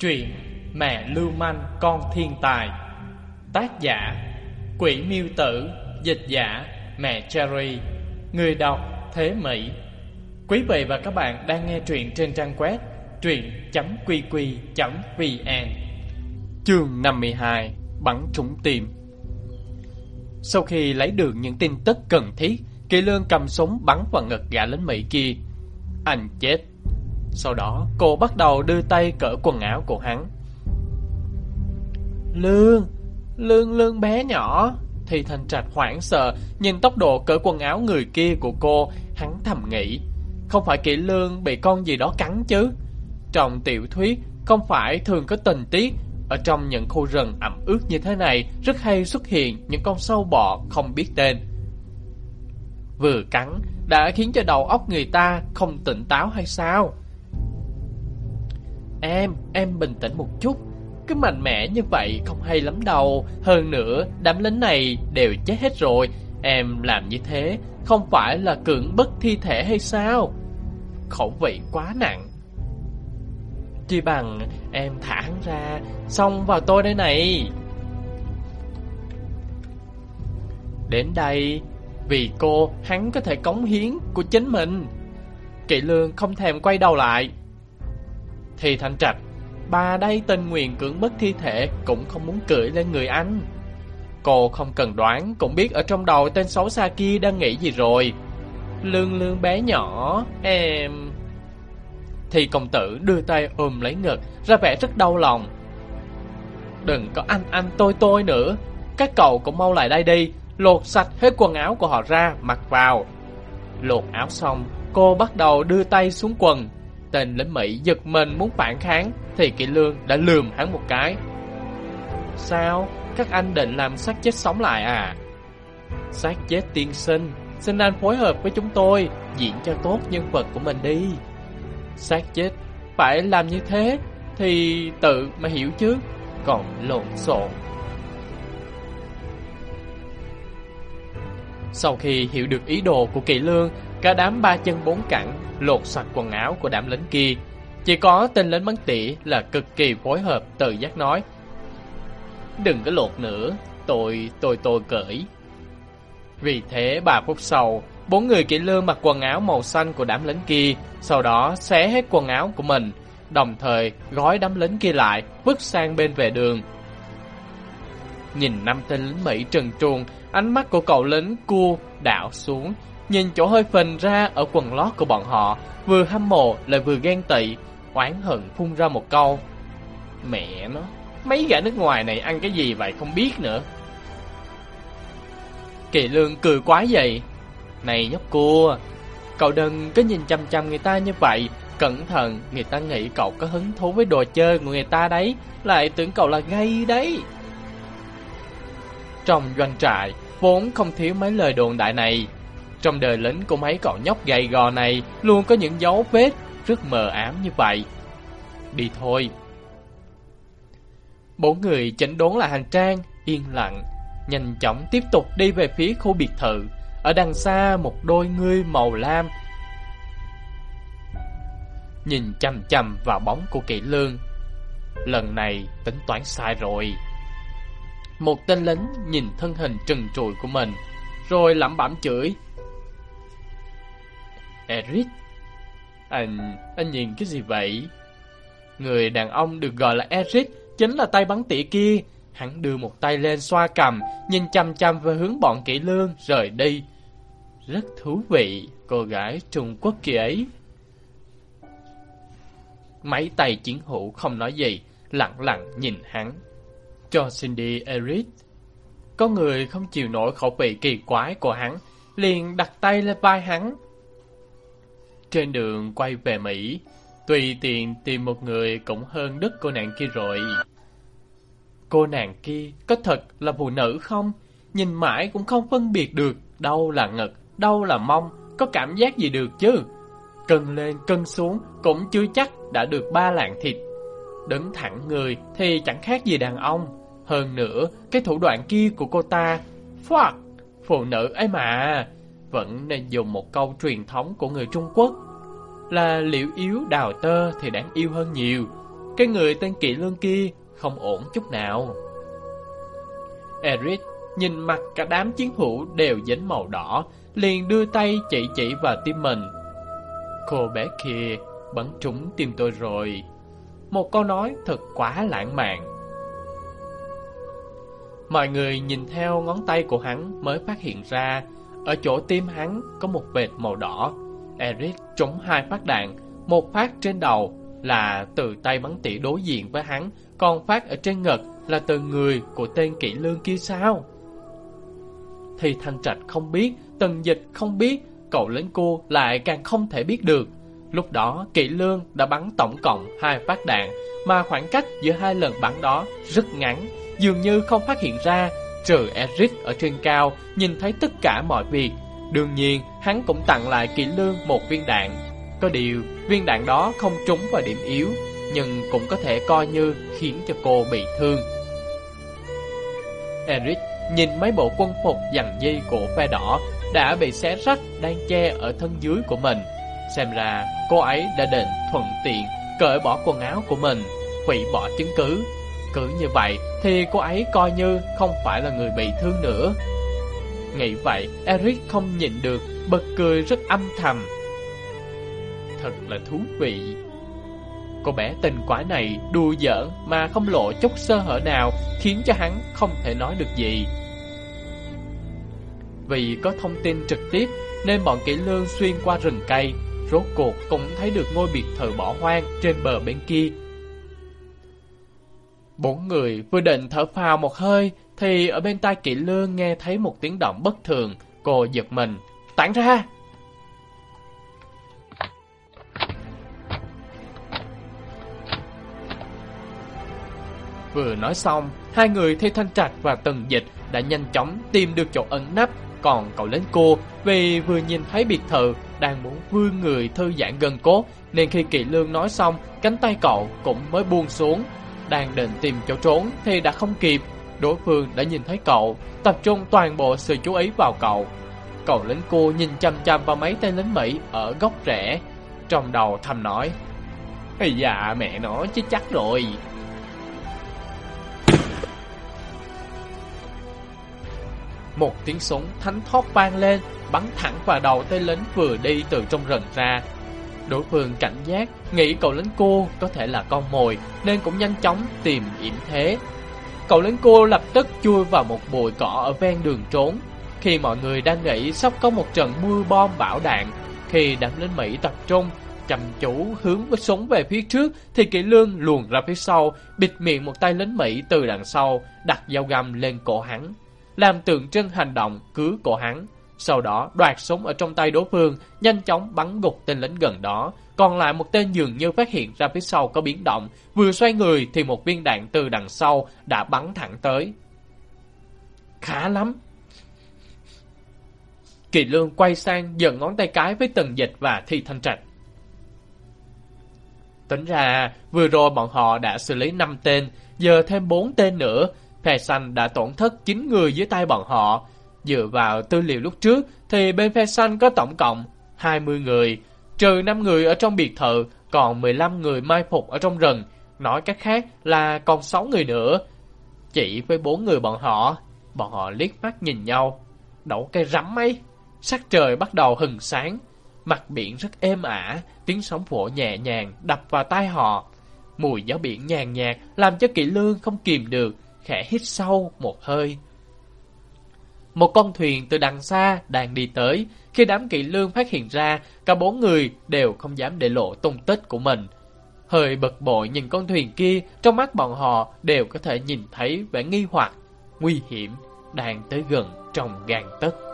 Truyện Mẹ Lưu Manh Con Thiên Tài. Tác giả Quỷ Miêu Tử. Dịch giả Mẹ Cherry. Người đọc Thế Mỹ. Quý vị và các bạn đang nghe truyện trên trang web truyện.qq.vn Chương 52 Bắn trúng tim Sau khi lấy được những tin tức cần thiết, Kỳ Lương cầm súng bắn vào ngực gã lính Mỹ kia. Anh chết. Sau đó, cô bắt đầu đưa tay cỡ quần áo của hắn. Lương Lương lương bé nhỏ, Thì thành trạch hoảng sợ, Nhìn tốc độ cỡ quần áo người kia của cô, Hắn thầm nghĩ, Không phải kỹ lương bị con gì đó cắn chứ? Trong tiểu thuyết, Không phải thường có tình tiết, Ở trong những khu rừng ẩm ướt như thế này, Rất hay xuất hiện những con sâu bọ không biết tên. Vừa cắn, Đã khiến cho đầu óc người ta Không tỉnh táo hay sao? Em, em bình tĩnh một chút. Cứ mạnh mẽ như vậy không hay lắm đâu. Hơn nữa đám lính này đều chết hết rồi. Em làm như thế Không phải là cưỡng bức thi thể hay sao? Khẩu vị quá nặng. Chỉ bằng em thả hắn ra Xong vào tôi đây này. Đến đây Vì cô hắn có thể cống hiến của chính mình. Kỵ lương không thèm quay đầu lại. Thì thanh trạch, Bà đây tình nguyện cưỡng bức thi thể, Cũng không muốn cưỡi lên người anh. Cô không cần đoán, Cũng biết ở trong đầu tên xấu xa kia đang nghĩ gì rồi. Lương lương bé nhỏ, Em Thì công tử đưa tay ôm lấy ngực, Ra vẻ rất đau lòng. Đừng có anh anh tôi tôi nữa. Các cậu cũng mau lại đây đi, Lột sạch hết quần áo của họ ra, Mặc vào. Lột áo xong, Cô bắt đầu đưa tay xuống quần. Tên lính Mỹ giật mình muốn phản kháng, Thì Kỵ Lương đã lườm hắn một cái Sao? Các anh định làm xác chết sống lại à? Xác chết tiên sinh, Xin anh phối hợp với chúng tôi, Diễn cho tốt nhân vật của mình đi Xác chết, Phải làm như thế, Thì tự mà hiểu chứ, Còn lộn xộn Sau khi hiểu được ý đồ của Kỳ Lương Cả đám ba chân bốn cẳng lột sạch quần áo của đám lính kia. Chỉ có tên lính bắn tỉ là cực kỳ phối hợp tự giác nói. Đừng có lột nữa, tôi, tôi, tôi cởi. Vì thế ba phút sau, bốn người kỹ lương mặc quần áo màu xanh của đám lính kia, sau đó xé hết quần áo của mình, đồng thời gói đám lính kia lại, vứt sang bên về đường. Nhìn năm tên lính Mỹ trần truồng, ánh mắt của cậu lính cua đảo xuống, Nhìn chỗ hơi phình ra ở quần lót của bọn họ, vừa hâm mộ lại vừa ghen tị, oán hận phun ra một câu. Mẹ nó, mấy gã nước ngoài này ăn cái gì vậy không biết nữa. Kỳ lương cười quá vậy. Này nhóc cua, cậu đừng cứ nhìn chăm chăm người ta như vậy. Cẩn thận, người ta nghĩ cậu có hứng thú với đồ chơi của người ta đấy, lại tưởng cậu là gay đấy. Trong doanh trại, vốn không thiếu mấy lời đồn đại này, trong đời lính của mấy cậu nhóc gầy gò này luôn có những dấu vết rất mờ ám như vậy. Đi thôi. Bốn người chỉnh đốn lại hành trang, yên lặng, nhanh chóng tiếp tục đi về phía khu biệt thự. Ở đằng xa một đôi ngươi màu lam nhìn chằm chằm vào bóng của kỵ lương. Lần này tính toán sai rồi. Một tên lính nhìn thân hình trần trụi của mình, rồi lẩm bẩm chửi. Eric Anh... anh nhìn cái gì vậy? Người đàn ông được gọi là Eric chính là tay bắn tỉa kia. Hắn đưa một tay lên xoa cầm, nhìn chăm chăm về hướng bọn kỹ lương rời đi. Rất thú vị, cô gái Trung Quốc kia ấy. Mấy tay chiến hữu không nói gì, lặng lặng nhìn hắn. Cho Cindy Eric. Có người không chịu nổi khẩu vị kỳ quái của hắn, liền đặt tay lên vai hắn, trên đường quay về Mỹ, tùy tiện tìm một người cũng hơn đức cô nàng kia rồi. Cô nàng kia có thật là phụ nữ không? Nhìn mãi cũng không phân biệt được đâu là ngực, đâu là mông, có cảm giác gì được chứ? Cân lên cân xuống cũng chưa chắc đã được ba lạng thịt. Đứng thẳng người thì chẳng khác gì đàn ông. Hơn nữa, cái thủ đoạn kia của cô ta, fuck, phụ nữ ấy mà, vẫn nên dùng một câu truyền thống của người Trung Quốc là liệu yếu đào tơ thì đáng yêu hơn nhiều. cái người tên Kỵ Lương kia không ổn chút nào. Eric nhìn mặt cả đám chiến hữu đều dính màu đỏ, liền đưa tay chỉ chỉ vào tim mình. Cô bé kia bắn trúng tim tôi rồi. Một câu nói thật quá lãng mạn. Mọi người nhìn theo ngón tay của hắn mới phát hiện ra, ở chỗ tim hắn có một vệt màu đỏ. Eric trúng hai phát đạn, một phát trên đầu là từ tay bắn tỉa đối diện với hắn, còn phát ở trên ngực là từ người của tên kỹ lương kia sao? Thì Thanh Trạch không biết, Tần Dịch không biết, cậu lính cô lại càng không thể biết được. Lúc đó, Kỵ Lương đã bắn tổng cộng hai phát đạn, mà khoảng cách giữa hai lần bắn đó rất ngắn, dường như không phát hiện ra, trừ Eric ở trên cao, nhìn thấy tất cả mọi việc. Đương nhiên, hắn cũng tặng lại Kỵ Lương một viên đạn. Có điều, viên đạn đó không trúng vào điểm yếu, nhưng cũng có thể coi như khiến cho cô bị thương. Eric nhìn mấy bộ quân phục dằn dây của phe đỏ đã bị xé rách đang che ở thân dưới của mình. Xem ra cô ấy đã định thuận tiện cởi bỏ quần áo của mình, hủy bỏ chứng cứ. Cứ như vậy thì cô ấy coi như không phải là người bị thương nữa. Nghĩ vậy, Eric không nhịn được, bật cười rất âm thầm. Thật là thú vị. Cô bé tình quái này đùa giỡn mà không lộ chút sơ hở nào khiến cho hắn không thể nói được gì. Vì có thông tin trực tiếp nên bọn kỹ lương xuyên qua rừng cây, rốt cuộc cũng thấy được ngôi biệt thự bỏ hoang trên bờ bên kia. Bốn người vừa định thở phào một hơi thì ở bên tai Kỷ lương nghe thấy một tiếng động bất thường, cô giật mình, tản ra! Vừa nói xong, hai người Thi Thanh Trạch và Tần Dịch đã nhanh chóng tìm được chỗ ẩn nấp còn cậu lớn cô vì vừa nhìn thấy biệt thự đang muốn vươn người thư giãn gần cốt nên khi Kỵ Lương nói xong cánh tay cậu cũng mới buông xuống. Đang định tìm chỗ trốn thì đã không kịp. Đối phương đã nhìn thấy cậu, tập trung toàn bộ sự chú ý vào cậu. Cậu lính cô nhìn chăm chăm vào mấy tên lính Mỹ ở góc rẽ. Trong đầu thầm nói, Ây dạ mẹ nó chứ chắc rồi. Một tiếng súng thánh thót vang lên, bắn thẳng vào đầu tên lính vừa đi từ trong rừng ra. Đối phương cảnh giác, nghĩ cậu lính cô có thể là con mồi, nên cũng nhanh chóng tìm yểm thế. Cậu lính cô lập tức chui vào một bụi cỏ ở ven đường trốn. Khi mọi người đang nghĩ sắp có một trận mưa bom bão đạn, khi đám lính Mỹ tập trung, chăm chú hướng với súng về phía trước, thì kỹ lương luồn ra phía sau, bịt miệng một tay lính Mỹ từ đằng sau, đặt dao găm lên cổ hắn làm tượng trưng hành động cứu cổ hắn. Sau đó đoạt súng ở trong tay đối phương, nhanh chóng bắn gục tên lính gần đó. Còn lại một tên dường như phát hiện ra phía sau có biến động, vừa xoay người thì một viên đạn từ đằng sau đã bắn thẳng tới. Khá lắm. Kỳ lương quay sang giận ngón tay cái với tần dịch và thi thanh trạch. Tính ra, vừa rồi bọn họ đã xử lý 5 tên, giờ thêm 4 tên nữa, Phe xanh đã tổn thất 9 người dưới tay bọn họ. Dựa vào tư liệu lúc trước thì bên phe xanh có tổng cộng 20 người, trừ 5 người ở trong biệt thự, còn 15 người mai phục ở trong rừng. Nói cách khác là còn 6 người nữa. Chỉ với 4 người bọn họ, bọn họ liếc mắt nhìn nhau. Đậu cây rắm ấy, sắc trời bắt đầu hừng sáng. Mặt biển rất êm ả, tiếng sóng vỗ nhẹ nhàng đập vào tai họ. Mùi gió biển nhàn nhạt làm cho kỹ lương không kìm được, khẽ hít sâu một hơi. Một con thuyền từ đằng xa đang đi tới, khi đám kỵ lương phát hiện ra, cả bốn người đều không dám để lộ tung tích của mình. Hơi bực bội nhìn con thuyền kia, trong mắt bọn họ đều có thể nhìn thấy vẻ nghi hoặc, nguy hiểm đang tới gần trong gan tấc.